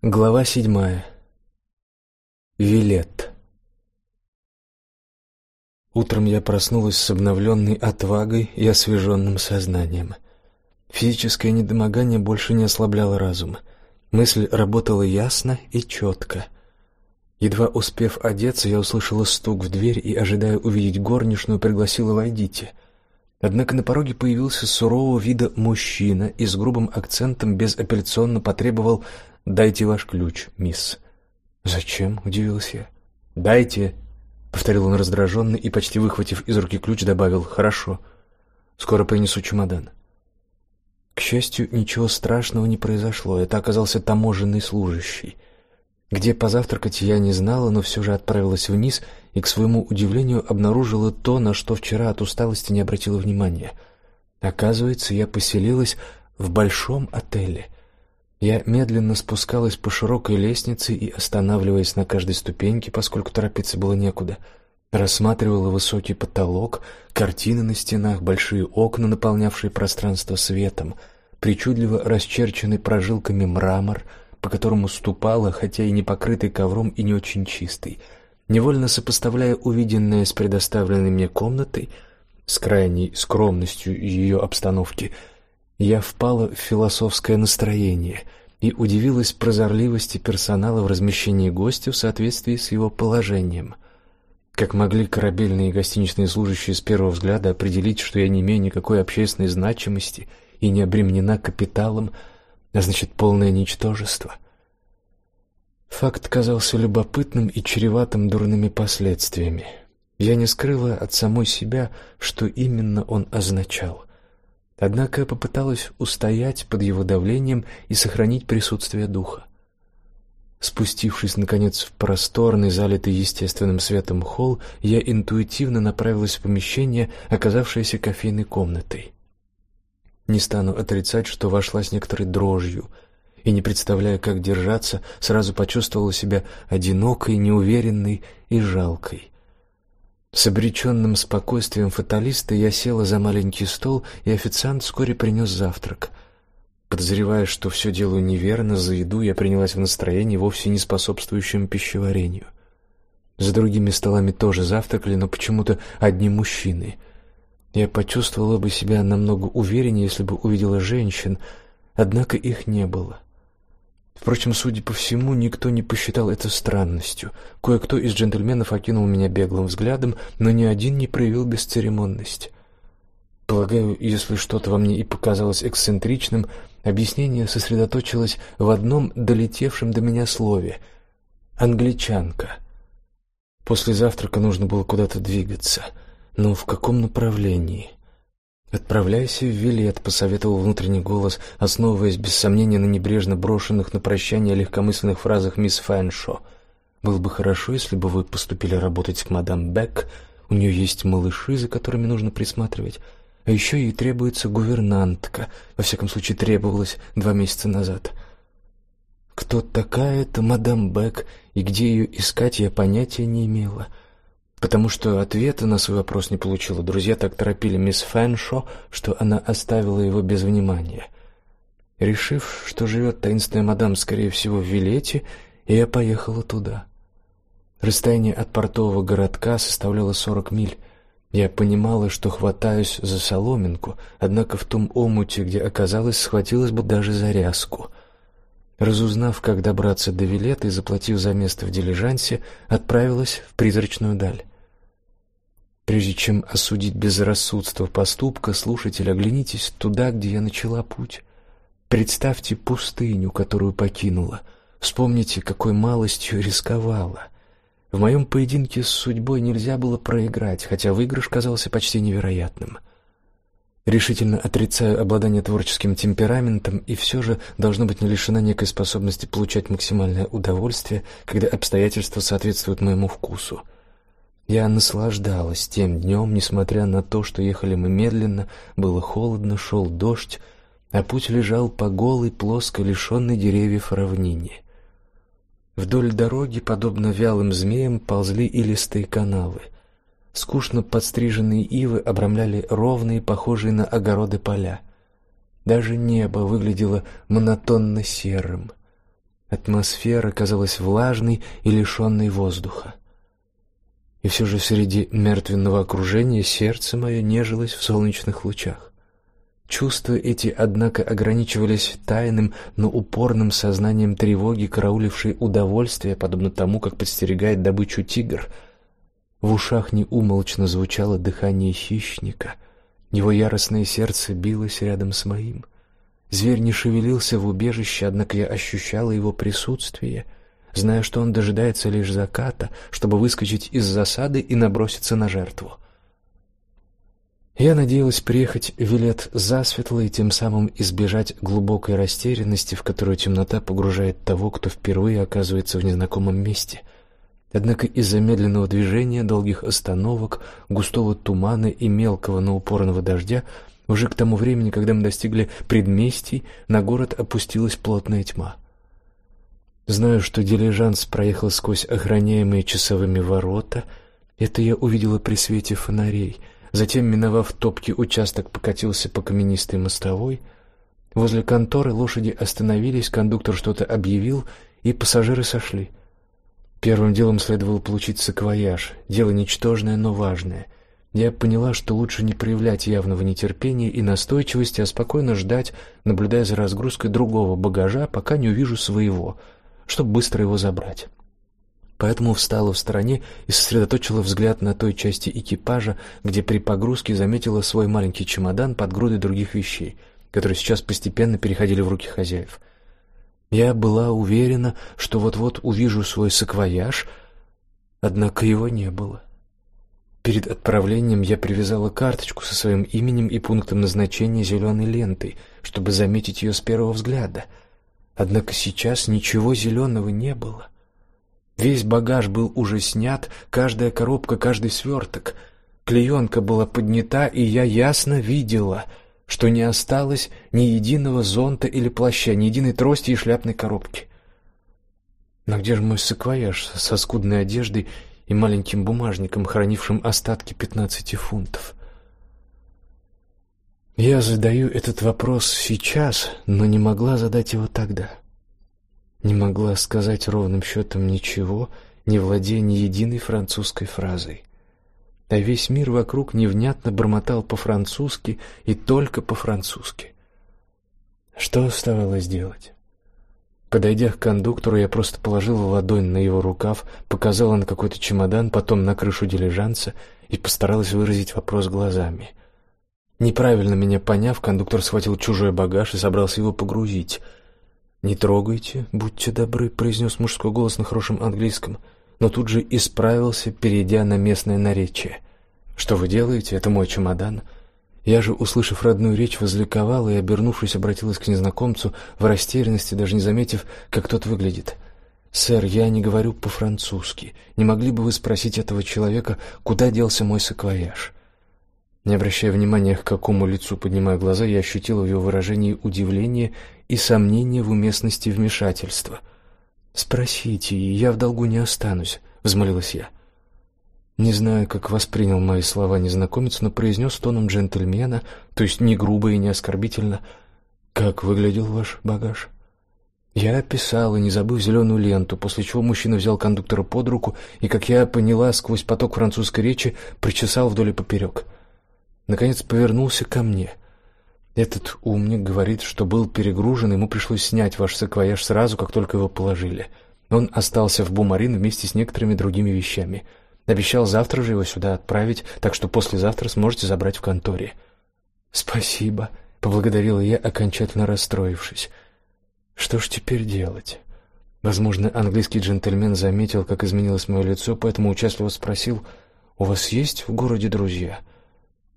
Глава седьмая. Вилет. Утром я проснулась с обновленной отвагой и освеженным сознанием. Физическое недомогание больше не ослабляло разум. Мысль работала ясно и четко. Едва успев одеться, я услышала стук в дверь и, ожидая увидеть горничную, пригласила войдите. Однако на пороге появился сурового вида мужчина и с грубым акцентом безапелляционно потребовал Дайте ваш ключ, мисс. Зачем? удивился я. Дайте, повторил он раздраженно и почти выхватив из руки ключ, добавил: "Хорошо. Скоро принесу чемодан". К счастью, ничего страшного не произошло. Это оказался таможенный служащий. Где позавтракать я не знала, но все же отправилась вниз и к своему удивлению обнаружила то, на что вчера от усталости не обратила внимания. Оказывается, я поселилась в большом отеле. Я медленно спускалась по широкой лестнице и, останавливаясь на каждой ступеньке, поскольку торопиться было некуда, рассматривала высокий потолок, картины на стенах, большие окна, наполнявшие пространство светом, причудливо расчерченный прожилками мрамор, по которому ступала, хотя и не покрытый ковром и не очень чистый. Невольно сопоставляя увиденное с предоставленной мне комнатой, с крайней скромностью ее обстановки, я впала в философское настроение и удивилась прозорливости персонала в размещении гостя в соответствии с его положением. Как могли корабельные и гостиничные служащие с первого взгляда определить, что я не имею никакой общественной значимости и не обременена капиталом, а значит полное ничтожество? Факт казался любопытным и чреватым дурными последствиями. Я не скрыла от самой себя, что именно он означал. Однако попыталась устоять под его давлением и сохранить присутствие духа. Спустившись наконец в просторный, залитый естественным светом холл, я интуитивно направилась в помещение, оказавшееся кофейной комнатой. Не стану отрицать, что вошла с некоторой дрожью и не представляя, как держаться, сразу почувствовала себя одинокой, неуверенной и жалкой. С обреченным спокойствием фаталиста я села за маленький стол, и официант вскоре принес завтрак. Подозревая, что все делаю неверно, за еду я принялась в настроении, вовсе не способствующем пищеварению. За другими столами тоже завтракали, но почему-то одни мужчины. Я почувствовала бы себя намного увереннее, если бы увидела женщин, однако их не было. Впрочем, судя по всему, никто не посчитал это странностью. Кое-кто из джентльменов окинул меня беглым взглядом, но ни один не проявил бесцеремонность. Полагаю, если что-то во мне и показалось эксцентричным, объяснение сосредоточилось в одном долетевшем до меня слове англичанка. После завтрака нужно было куда-то двигаться, но в каком направлении? Отправляйся в Вилет, посоветовал внутренний голос, основываясь без сомнения на небрежно брошенных на прощание легкомысленных фразах мисс Фэншо. Было бы хорошо, если бы вы поступили работать к мадам Бек. У нее есть малыши, за которыми нужно присматривать. А еще ей требуется гувернантка. Во всяком случае, требовалось два месяца назад. Кто такая эта мадам Бек и где ее искать, я понятия не имела потому что ответа на свой вопрос не получила. Друзья так торопили мисс Фэншо, что она оставила его без внимания. Решив, что живет таинственная мадам, скорее всего, в Вилете, я поехала туда. Расстояние от портового городка составляло сорок миль. Я понимала, что хватаюсь за соломинку, однако в том омуте, где оказалась, схватилась бы даже за ряску. Разузнав, как добраться до Вилета и заплатив за место в дилижансе, отправилась в призрачную даль. Прежде чем осудить безрассудство поступка, слушатель, оглянитесь туда, где я начала путь. Представьте пустыню, которую покинула. Вспомните, какой малостью рисковала. В моем поединке с судьбой нельзя было проиграть, хотя выигрыш казался почти невероятным. Решительно отрицаю обладание творческим темпераментом и все же должно быть не лишена некой способности получать максимальное удовольствие, когда обстоятельства соответствуют моему вкусу. Я наслаждалась тем днем, несмотря на то, что ехали мы медленно, было холодно, шел дождь, а путь лежал по голой, плоской, лишенной деревьев равнине. Вдоль дороги, подобно вялым змеям, ползли илистые канавы. Скучно подстриженные ивы обрамляли ровные, похожие на огороды поля. Даже небо выглядело монотонно серым. Атмосфера казалась влажной и лишенной воздуха. И все же среди мертвенного окружения сердце мое нежилось в солнечных лучах. Чувства эти, однако, ограничивались тайным, но упорным сознанием тревоги, караулившей удовольствие, подобно тому, как подстерегает добычу тигр. В ушах неумолчно звучало дыхание хищника. Его яростное сердце билось рядом с моим. Зверь не шевелился в убежище, однако я ощущала его присутствие, зная, что он дожидается лишь заката, чтобы выскочить из засады и наброситься на жертву. Я надеялась приехать в Вилет засветло и тем самым избежать глубокой растерянности, в которую темнота погружает того, кто впервые оказывается в незнакомом месте. Однако из-за медленного движения, долгих остановок, густого тумана и мелкого, но упорного дождя уже к тому времени, когда мы достигли предместий, на город опустилась плотная тьма. Знаю, что дилижанс проехал сквозь охраняемые часовыми ворота. Это я увидела при свете фонарей. Затем, миновав топкий участок, покатился по каменистой мостовой. Возле конторы лошади остановились, кондуктор что-то объявил, и пассажиры сошли. Первым делом следовало получить саквояж. Дело ничтожное, но важное — я поняла, что лучше не проявлять явного нетерпения и настойчивости, а спокойно ждать, наблюдая за разгрузкой другого багажа, пока не увижу своего, чтобы быстро его забрать. Поэтому встала в стороне и сосредоточила взгляд на той части экипажа, где при погрузке заметила свой маленький чемодан под грудой других вещей, которые сейчас постепенно переходили в руки хозяев. Я была уверена, что вот-вот увижу свой саквояж, однако его не было. Перед отправлением я привязала карточку со своим именем и пунктом назначения зеленой лентой, чтобы заметить ее с первого взгляда. Однако сейчас ничего зеленого не было. Весь багаж был уже снят, каждая коробка, каждый сверток. Клеенка была поднята, и я ясно видела, что не осталось ни единого зонта или плаща, ни единой трости и шляпной коробки. Но где же мой саквояж со скудной одеждой и маленьким бумажником, хранившим остатки пятнадцати фунтов. Я задаю этот вопрос сейчас, но не могла задать его тогда. Не могла сказать ровным счетом ничего, не владея ни единой французской фразой. А весь мир вокруг невнятно бормотал по-французски и только по-французски. Что оставалось делать? Подойдя к кондуктору, я просто положила ладонь на его рукав, показала на какой-то чемодан, потом на крышу дилижанса и постаралась выразить вопрос глазами. Неправильно меня поняв, кондуктор схватил чужой багаж и собрался его погрузить. "Не трогайте, будьте добры", произнес мужской голос на хорошем английском, но тут же исправился, перейдя на местное наречие. "Что вы делаете? Это мой чемодан". Я же, услышав родную речь, возликовала и, обернувшись, обратилась к незнакомцу в растерянности, даже не заметив, как тот выглядит. Сэр, я не говорю по-французски. Не могли бы вы спросить этого человека, куда делся мой саквояж? Не обращая внимания, к какому лицу поднимая глаза, я ощутила в его выражении удивление и сомнение в уместности вмешательства. Спросите, я в долгу не останусь, взмолилась я. Не знаю, как воспринял мои слова незнакомец, но произнес тоном джентльмена, то есть не грубо и не оскорбительно: "Как выглядел ваш багаж?" Я описал и не забыв зеленую ленту, после чего мужчина взял кондуктора под руку и, как я поняла сквозь поток французской речи, причесал вдоль и поперек. Наконец повернулся ко мне. Этот умник говорит, что был перегружен, ему пришлось снять ваш саквояж сразу, как только его положили. Он остался в Бумарин вместе с некоторыми другими вещами. Обещал завтра же его сюда отправить, так что послезавтра сможете забрать в конторе. Спасибо, поблагодарила я, окончательно расстроившись. Что ж теперь делать? Возможно, английский джентльмен заметил, как изменилось мое лицо, поэтому участливо спросил: "У вас есть в городе друзья?"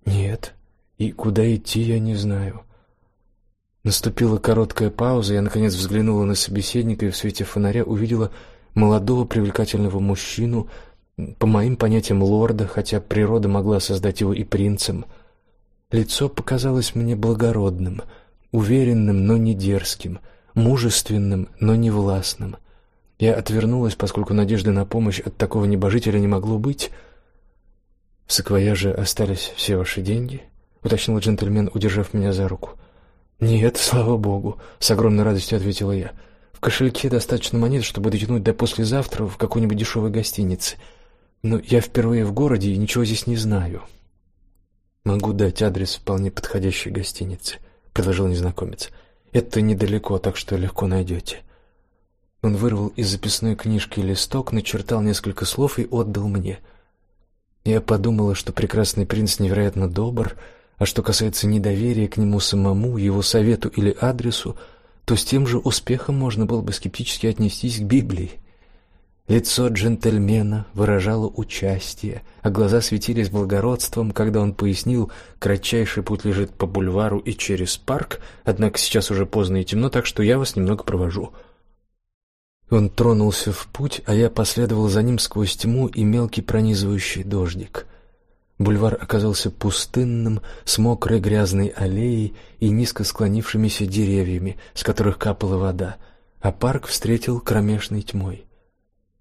"Нет. И куда идти, я не знаю." Наступила короткая пауза, я наконец взглянула на собеседника и в свете фонаря увидела молодого привлекательного мужчину по моим понятиям лорда, хотя природа могла создать его и принцем. Лицо показалось мне благородным, уверенным, но не дерзким, мужественным, но не властным. Я отвернулась, поскольку надежды на помощь от такого небожителя не могло быть. В саквояже остались все ваши деньги, уточнил джентльмен, удержав меня за руку. Нет, слава богу, с огромной радостью ответила я. кошельке достаточно монет, чтобы дотянуть до послезавтра в какой-нибудь дешевой гостинице. Но я впервые в городе и ничего здесь не знаю. Могу дать адрес вполне подходящей гостиницы, предложил незнакомец. Это недалеко, так что легко найдете. Он вырвал из записной книжки листок, начертал несколько слов и отдал мне. Я подумала, что прекрасный принц невероятно добр, а что касается недоверия к нему самому, его совету или адресу, то с тем же успехом можно было бы скептически отнестись к Библии. Лицо джентльмена выражало участие, а глаза светились благородством, когда он пояснил, кратчайший путь лежит по бульвару и через парк, однако сейчас уже поздно и темно, так что я вас немного провожу. Он тронулся в путь, а я последовал за ним сквозь тьму и мелкий пронизывающий дождик. Бульвар оказался пустынным, с мокрой грязной аллеей и низко склонившимися деревьями, с которых капала вода, а парк встретил кромешной тьмой.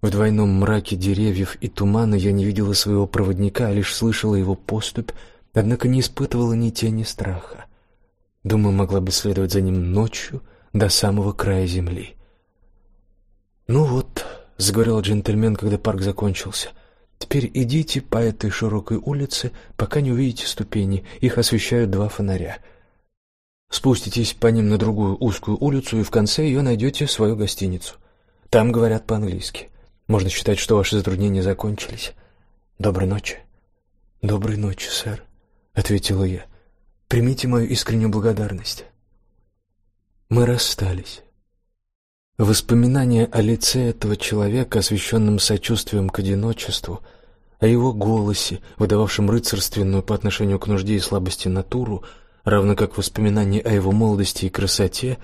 В двойном мраке деревьев и тумана я не видела своего проводника, а лишь слышала его поступь, однако не испытывала ни тени страха. Думаю, могла бы следовать за ним ночью до самого края земли. Ну вот, заговорил джентльмен, когда парк закончился. Теперь идите по этой широкой улице, пока не увидите ступени. Их освещают два фонаря. Спуститесь по ним на другую узкую улицу и в конце ее найдете свою гостиницу. Там говорят по-английски. Можно считать, что ваши затруднения закончились. Доброй ночи. Доброй ночи, сэр, ответила я. Примите мою искреннюю благодарность. Мы расстались. Воспоминания о лице этого человека, освещенном сочувствием к одиночеству, о его голосе, выдававшем рыцарственную по отношению к нужде и слабости натуру, равно как воспоминания о его молодости и красоте,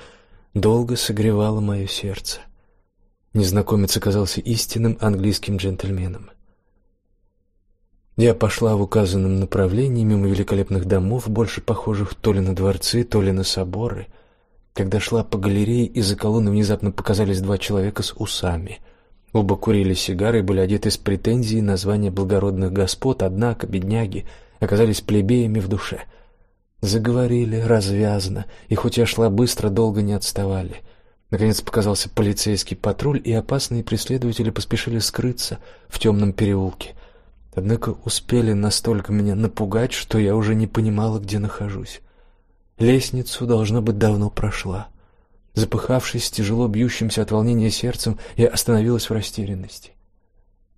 долго согревало мое сердце. Незнакомец оказался истинным английским джентльменом. Я пошла в указанном направлении мимо великолепных домов, больше похожих то ли на дворцы, то ли на соборы. Когда шла по галерее, из-за колонны внезапно показались два человека с усами. Оба курили сигары и были одеты с претензией на звание благородных господ, однако бедняги оказались плебеями в душе. Заговорили развязно, и хоть я шла быстро, долго не отставали. Наконец показался полицейский патруль, и опасные преследователи поспешили скрыться в темном переулке. Однако успели настолько меня напугать, что я уже не понимала, где нахожусь. Лестницу должно быть давно прошла. Запыхавшись, тяжело бьющимся от волнения сердцем, я остановилась в растерянности.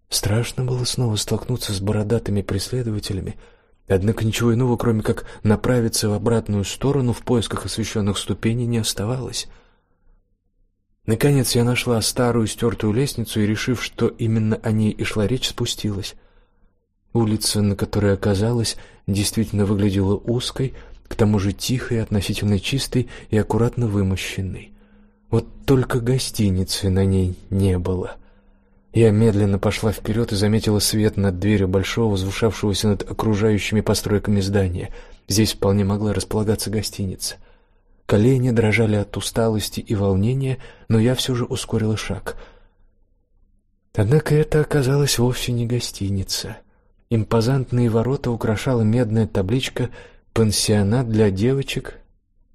Страшно было снова столкнуться с бородатыми преследователями, однако ничего иного, кроме как направиться в обратную сторону в поисках освещенных ступеней, не оставалось. Наконец я нашла старую стертую лестницу и, решив, что именно о ней и шла речь, спустилась. Улица, на которой оказалась, действительно выглядела узкой, к тому же тихой, относительно чистой и аккуратно вымощенной. Вот только гостиницы на ней не было. Я медленно пошла вперед и заметила свет над дверью большого, возвышавшегося над окружающими постройками здания. Здесь вполне могла располагаться гостиница. Колени дрожали от усталости и волнения, но я все же ускорила шаг. Однако это оказалось вовсе не гостиница. Импозантные ворота украшала медная табличка «Пансионат для девочек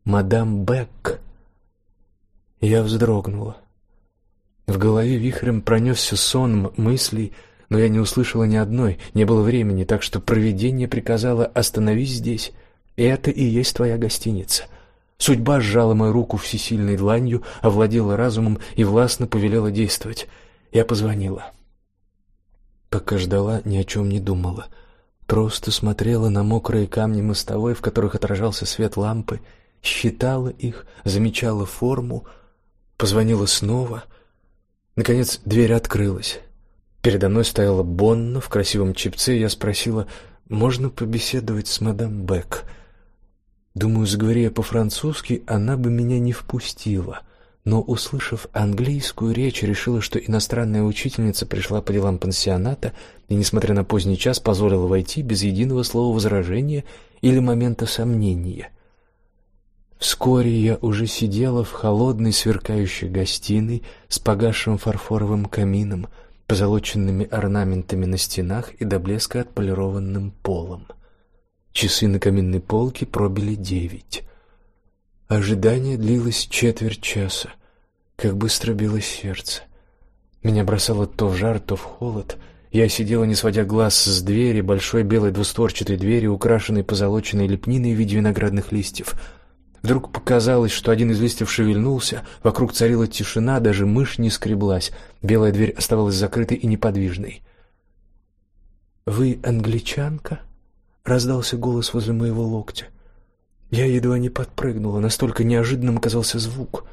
мадам Бек». Я вздрогнула. В голове вихрем пронесся сон мыслей, но я не услышала ни одной, не было времени, так что провидение приказало остановись здесь. Это и есть твоя гостиница. Судьба сжала мою руку всесильной дланью, овладела разумом и властно повелела действовать. Я позвонила. Пока ждала, ни о чем не думала. Просто смотрела на мокрые камни мостовой, в которых отражался свет лампы, считала их, замечала форму, позвонила снова. Наконец дверь открылась. Передо мной стояла Бонна в красивом чепце, я спросила: "Можно побеседовать с мадам Бек?" Думаю, заговоря по-французски, она бы меня не впустила, но услышав английскую речь, решила, что иностранная учительница пришла по делам пансионата и, несмотря на поздний час, позволила войти без единого слова возражения или момента сомнения. Вскоре я уже сидела в холодной сверкающей гостиной с погасшим фарфоровым камином, позолоченными орнаментами на стенах и до блеска отполированным полом. Часы на каминной полке пробили девять. Ожидание длилось четверть часа. Как быстро билось сердце. Меня бросало то в жар, то в холод. Я сидела, не сводя глаз с двери, большой белой двустворчатой двери, украшенной позолоченной лепниной в виде виноградных листьев. Вдруг показалось, что один из листьев шевельнулся, вокруг царила тишина, даже мышь не скреблась. Белая дверь оставалась закрытой и неподвижной. Вы англичанка? раздался голос возле моего локтя. Я едва не подпрыгнула, настолько неожиданным оказался звук.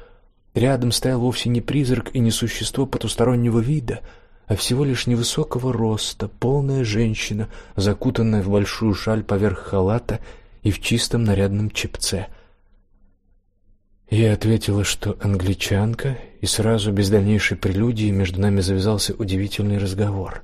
Рядом стоял вовсе не призрак и не существо потустороннего вида, а всего лишь невысокого роста, полная женщина, закутанная в большую шаль поверх халата и в чистом нарядном чепце. Я ответила, что англичанка, и сразу без дальнейшей прелюдии между нами завязался удивительный разговор.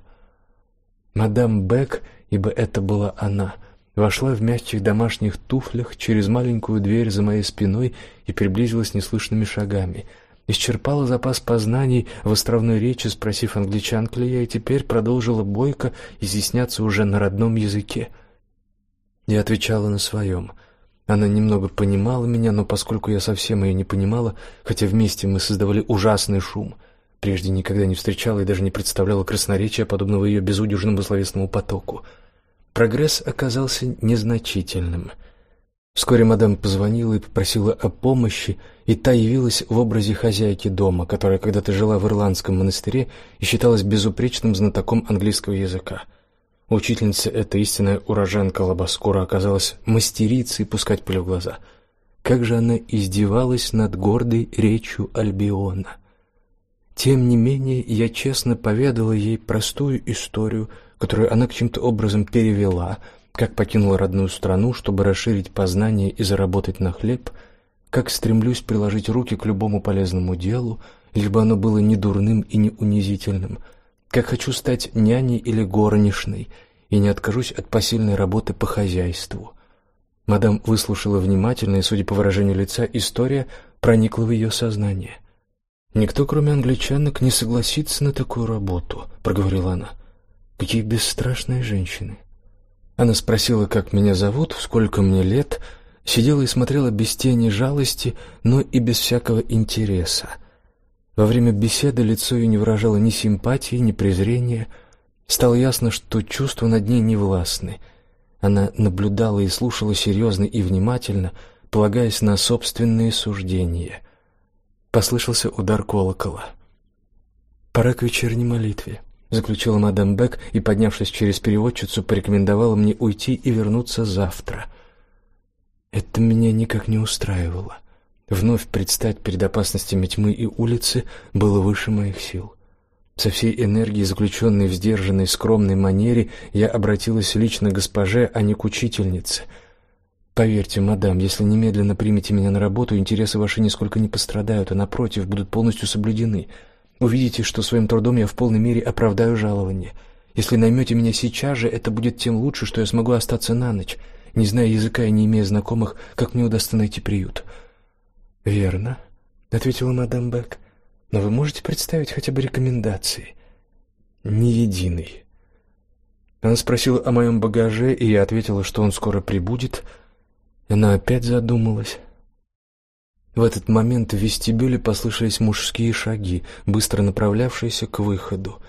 Мадам Бек, ибо это была она, — вошла в мягких домашних туфлях через маленькую дверь за моей спиной и приблизилась неслышными шагами. Исчерпала запас познаний в островной речи, спросив англичанка ли я, и теперь продолжила бойко изъясняться уже на родном языке. Я отвечала на своем. Она немного понимала меня, но поскольку я совсем ее не понимала, хотя вместе мы создавали ужасный шум, прежде никогда не встречала и даже не представляла красноречия подобного ее безудержному словесному потоку. Прогресс оказался незначительным. Вскоре мадам позвонила и попросила о помощи, и та явилась в образе хозяйки дома, которая когда-то жила в ирландском монастыре и считалась безупречным знатоком английского языка. Учительница эта истинная уроженка Лабаскура оказалась мастерицей пускать пыль в глаза. Как же она издевалась над гордой речью Альбиона. Тем не менее, я честно поведала ей простую историю которую она каким-то образом перевела, как покинула родную страну, чтобы расширить познания и заработать на хлеб, как стремлюсь приложить руки к любому полезному делу, лишь бы оно было не дурным и не унизительным, как хочу стать няней или горничной и не откажусь от посильной работы по хозяйству. Мадам выслушала внимательно, и, судя по выражению лица, история проникла в ее сознание. Никто, кроме англичанок, не согласится на такую работу, проговорила она. Какие бесстрашные женщины. Она спросила, как меня зовут, сколько мне лет, сидела и смотрела без тени жалости, но и без всякого интереса. Во время беседы лицо ее не выражало ни симпатии, ни презрения. Стало ясно, что чувства над ней не властны. Она наблюдала и слушала серьезно и внимательно, полагаясь на собственные суждения. Послышался удар колокола. Пора к вечерней молитве заключила мадам Бек и, поднявшись через переводчицу, порекомендовала мне уйти и вернуться завтра. Это меня никак не устраивало. Вновь предстать перед опасностями тьмы и улицы было выше моих сил. Со всей энергией, заключенной в сдержанной, скромной манере, я обратилась лично к госпоже, а не к учительнице. Поверьте, мадам, если немедленно примете меня на работу, интересы ваши нисколько не пострадают, а напротив, будут полностью соблюдены. Увидите, что своим трудом я в полной мере оправдаю жалование. Если наймете меня сейчас же, это будет тем лучше, что я смогу остаться на ночь, не зная языка и не имея знакомых, как мне удастся найти приют. Верно, ответила мадам Бек. Но вы можете представить хотя бы рекомендации? Ни единой. Она спросила о моем багаже, и я ответила, что он скоро прибудет. Она опять задумалась. В этот момент в вестибюле послышались мужские шаги, быстро направлявшиеся к выходу.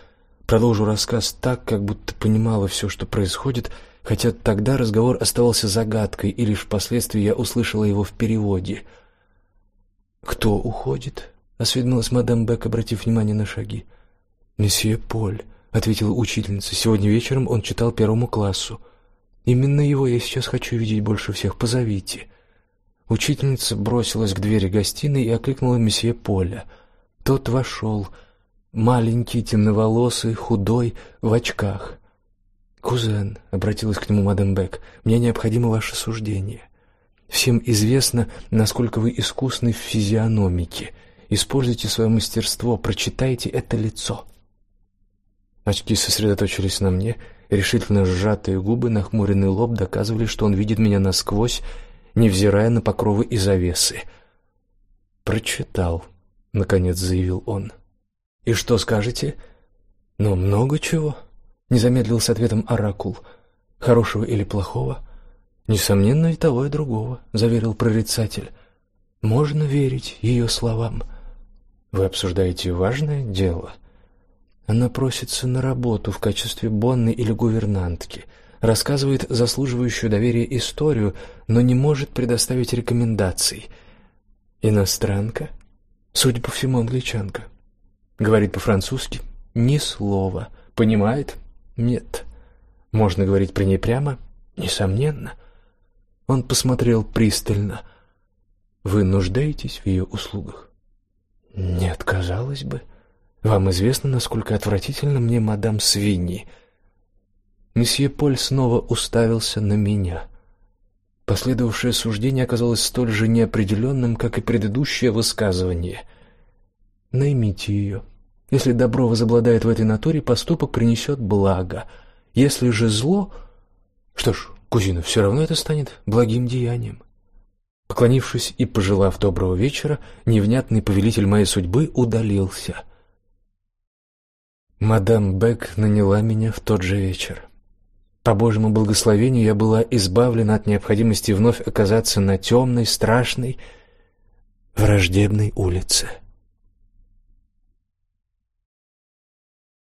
Продолжу рассказ так, как будто понимала все, что происходит, хотя тогда разговор оставался загадкой, и лишь впоследствии я услышала его в переводе. Кто уходит? осведомилась мадам Бек, обратив внимание на шаги. Месье Поль, ответила учительница. Сегодня вечером он читал первому классу. Именно его я сейчас хочу видеть больше всех. Позовите. Учительница бросилась к двери гостиной и окликнула месье Поля. Тот вошел, маленький, темноволосый, худой, в очках. Кузен, обратилась к нему мадам Бек. Мне необходимо ваше суждение. Всем известно, насколько вы искусны в физиономике. Используйте свое мастерство, прочитайте это лицо. Очки сосредоточились на мне, решительно сжатые губы, нахмуренный лоб доказывали, что он видит меня насквозь невзирая на покровы и завесы. Прочитал, наконец заявил он. И что скажете? Ну, много чего. Не замедлил с ответом оракул. Хорошего или плохого? Несомненно, и того, и другого, заверил прорицатель. Можно верить ее словам. Вы обсуждаете важное дело. Она просится на работу в качестве бонны или гувернантки, рассказывает заслуживающую доверия историю, но не может предоставить рекомендаций. Иностранка, судя по всему, англичанка. Говорит по-французски ни слова. Понимает? Нет. Можно говорить про ней прямо? Несомненно. Он посмотрел пристально. Вы нуждаетесь в ее услугах? Нет, казалось бы. Вам известно, насколько отвратительно мне мадам Свиньи. Месье Поль снова уставился на меня. Последовавшее суждение оказалось столь же неопределенным, как и предыдущее высказывание. Наймите ее. Если добро возобладает в этой натуре, поступок принесет благо. Если же зло, что ж, кузина, все равно это станет благим деянием. Поклонившись и пожелав доброго вечера, невнятный повелитель моей судьбы удалился. Мадам Бек наняла меня в тот же вечер. По Божьему благословению я была избавлена от необходимости вновь оказаться на темной, страшной, враждебной улице.